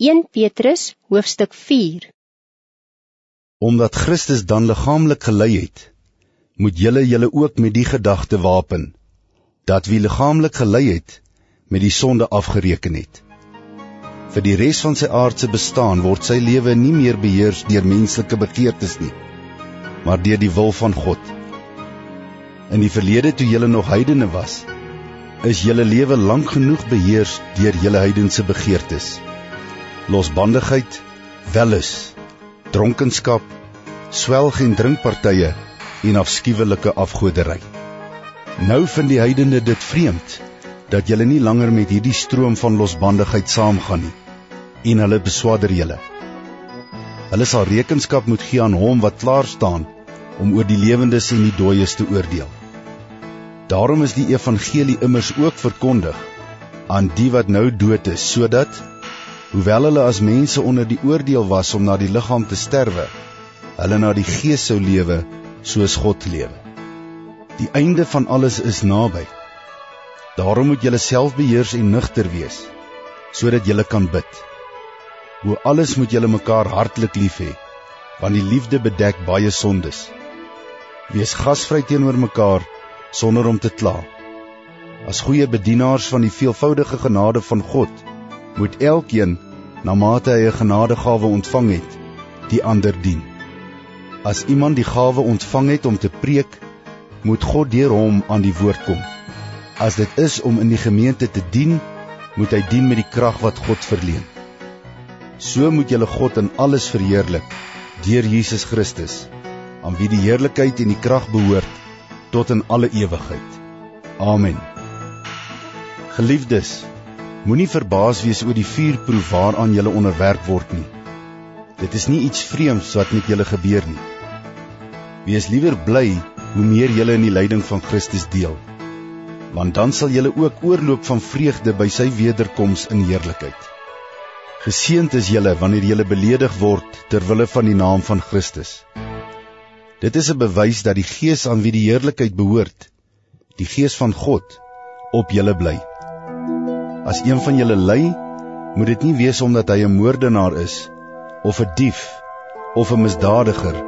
1 Petrus hoofstuk 4 Omdat Christus dan liggaamlik gelei het, moet julle julle ook met die gedagte wapen dat wie liggaamlik gelei het, met die sonde afgereken het. Vir die res van sy aardse bestaan word sy lewe nie meer beheers deur menslike begeertes nie, maar deur die wil van God. In die verlede toe julle nog heidene was, is julle lewe lank genoeg beheers deur julle heidense begeertes losbandigheid, welis, dronkenskap, swelg en drinkpartye en afskuwelike afgoderry. Nou vind die heidene dit vreemd dat julle nie langer met hierdie stroom van losbandigheid saamgaan nie en hulle beswader julle. Hulle sal rekenskap moet gee aan hom wat klaar staan om oor die lewendes en die dooies te oordeel. Daarom is die evangelie immers ook verkondig aan die wat nou dood is sodat Hoewel hulle as mense onder die oordeel was om na die liggaam te sterwe, hulle na die gees sou lewe soos God lewe. Die einde van alles is naby. Daarom moet julle self beheers en nugter wees sodat julle kan bid. Bo alles moet julle mekaar hartlik lief hê, want die liefde bedek baie sondes. Wees gasvry teenoor mekaar sonder om te kla. As goeie bedienaars van die veelvoudige genade van God moet elkeen na mate hy 'n genadegawe ontvang het, die ander dien. As iemand die gawe ontvang het om te preek, moet God deur hom aan die woord kom. As dit is om in die gemeente te dien, moet hy dien met die krag wat God verleen. So moet julle God in alles verheerlik deur Jesus Christus, aan wie die heerlikheid en die krag behoort tot in alle ewigheid. Amen. Geliefdes, Moenie verbaas wees oor die vuurproef waaraan jy onderwerp word nie. Dit is nie iets vreemds wat met julle gebeur nie. Wees liewer bly hoe meer julle in die lyding van Christus deel. Want dan sal julle ook oorloop van vreugde by sy wederkoms in heerlikheid. Geseënd is julle wanneer julle beledig word ter wille van die naam van Christus. Dit is 'n bewys dat die Gees aan wie die heerlikheid behoort, die Gees van God, op julle bly. As een van julle ly, moet dit nie wees omdat hy 'n moordenaar is of 'n dief of 'n misdadiger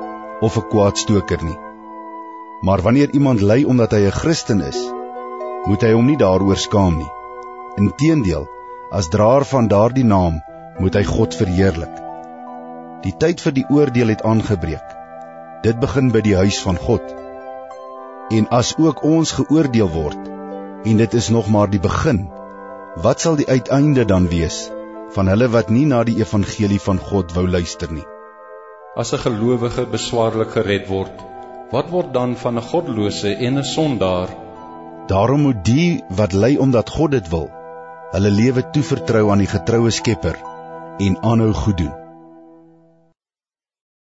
of 'n kwaadstoker nie. Maar wanneer iemand ly omdat hy 'n Christen is, moet hy hom nie daaroor skaam nie. Inteendeel, as draer van daardie naam, moet hy God verheerlik. Die tyd vir die oordeel het aangebreek. Dit begin by die huis van God. En as ook ons geoordeel word, en dit is nog maar die begin, Wat sal die uiteinde dan wees van hulle wat nie na die evangelie van God wou luister nie? As 'n gelowige beswaarlik gered word, wat word dan van 'n goddelose en 'n sondaar? Daarom moet die wat ly omdat God dit wil, hulle lewe toevertrou aan die getroue Skepper en aanhou goed doen.